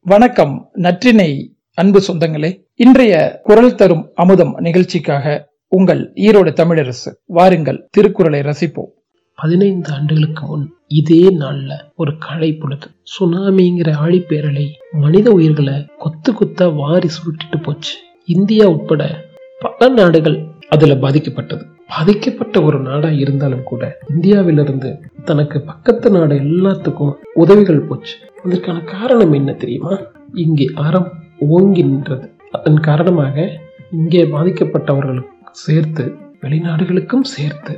வணக்கம் நற்றினை அன்பு சொந்தங்களே. இன்றைய குரல் தரும் அமுதம் நிகழ்ச்சிக்காக உங்கள் ஈரோடு தமிழரசு வாருங்கள் திருக்குறளை ரசிப்போம். பதினைந்து ஆண்டுகளுக்கு முன் இதே நாள்ல ஒரு களை பொழுது சுனாமிங்கிற ஆழிப்பேரலை மனித உயிர்களை கொத்து கொத்தா வாரி சுருட்டிட்டு போச்சு. இந்தியா உட்பட பல நாடுகள் அதுல பாதிக்கப்பட்டது. பாதிக்கப்பட்ட ஒரு நாடா இருந்தாலும் கூட இந்தியாவிலிருந்து தனக்கு பக்கத்து நாடு எல்லாத்துக்கும் உதவிகள் போச்சு. அதற்கான காரணம் என்ன தெரியுமா? இங்கே அறம் ஓங்கி நின்றது. அதன் காரணமாக இங்கே பாதிக்கப்பட்டவர்களுக்கு சேர்த்து வெளிநாடுகளுக்கும் சேர்த்து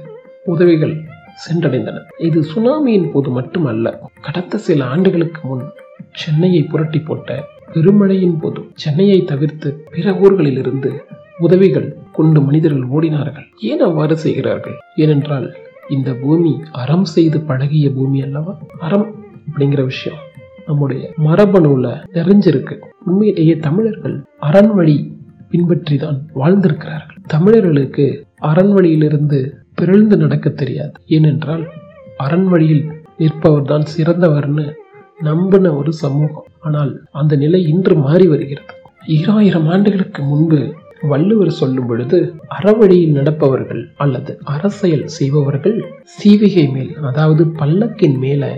உதவிகள் சென்றடைந்தன. இது சுனாமியின் போது மட்டுமல்ல கடந்த சில ஆண்டுகளுக்கு முன் சென்னையை புரட்டி போட்ட பெருமழையின் போதும் சென்னையை தவிர்த்து பிற ஊர்களில் இருந்து உதவிகள் கொண்டு மனிதர்கள் ஓடினார்கள். ஏன் அவ்வாறு செய்கிறார்கள்? ஏனென்றால் இந்த பூமி அறம் செய்து பழகிய பூமி அல்லவா? அறம் அப்படிங்கிற விஷயம் நம்முடைய மரபணுல நிறைஞ்சிருக்கு. உண்மையிலேயே தமிழர்கள் அரண் வழி பின்பற்றி தான் வாழ்ந்திருக்கிறார்கள். தமிழர்களுக்கு அரண் வழியிலிருந்து பிறழ்ந்து நடக்க தெரியாது. ஏனென்றால் அரண் வழியில் நிற்பவர் தான் சிறந்தவர்னு நம்பின ஒரு சமூகம். ஆனால் அந்த நிலை இன்று மாறி வருகிறது. ஈராயிரம் ஆண்டுகளுக்கு முன்பு வள்ளுவர் சொல்லும் பொழுது அறவழியில் நடப்பவர்கள் அல்லது அரசியல் செய்பவர்கள் சீவிகை மேல் அதாவது பல்லக்கின் மேலே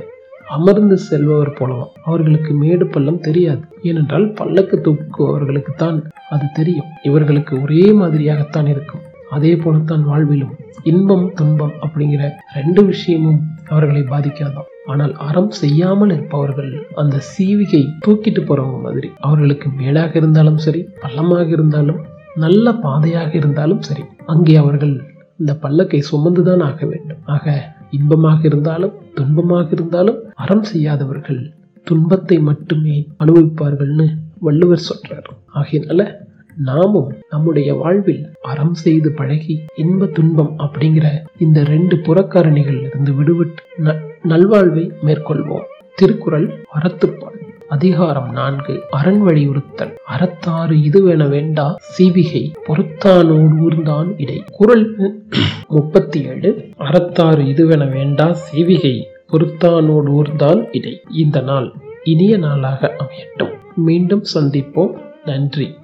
அமர்ந்து செல்பவர் போலவும் அவர்களுக்கு மேடு பள்ளம் தெரியாது. ஏனென்றால் பல்லக்கு தூக்குபவர்களுக்கு தான் அது தெரியும். இவர்களுக்கு ஒரே மாதிரியாகத்தான் இருக்கும். அதே போலத்தான் வாழ்விலும் இன்பம் துன்பம் அப்படிங்கிற ரெண்டு விஷயமும் அவர்களை பாதிக்காதான் ஆனால் அறம் செய்யாமல் இருப்பவர்கள் அந்த சீவிகை தூக்கிட்டு போறவங்க மாதிரி அவர்களுக்கு மேலாக இருந்தாலும் சரி பள்ளமாக இருந்தாலும் நல்ல பாதையாக இருந்தாலும் சரி அங்கே அவர்கள் இந்த பல்லக்கை சுமந்துதான் ஆக வேண்டும். ஆக இன்பமாக இருந்தாலும் துன்பமாக இருந்தாலும் அறம் செய்யாதவர்கள் துன்பத்தை மட்டுமே அனுபவிப்பார்கள்னு வள்ளுவர் சொல்றார். ஆகையினால நாமும் நம்முடைய வாழ்வில் அறம் செய்து பழகி இன்ப துன்பம் அப்படிங்கிற இந்த ரெண்டு புறக்காரணிகள் இருந்து விடுபட்டு நல்வாழ்வை மேற்கொள்வோம். திருக்குறள் அறத்துப்பால் அதிகாரம் நான்கு. அரண் வலியுறுத்தல். அறத்தாறு இதுவென வேண்டா சீவிகை பொறுத்தானோடு ஊர்ந்தான் இடை. குரல் முப்பத்தி ஏழு அறத்தாறு இதுவென வேண்டா சீவிகை பொறுத்தானோடு ஊர்ந்தான் இடை. இந்த நாள் இனிய நாளாக அமையட்டும். மீண்டும் சந்திப்போம். நன்றி.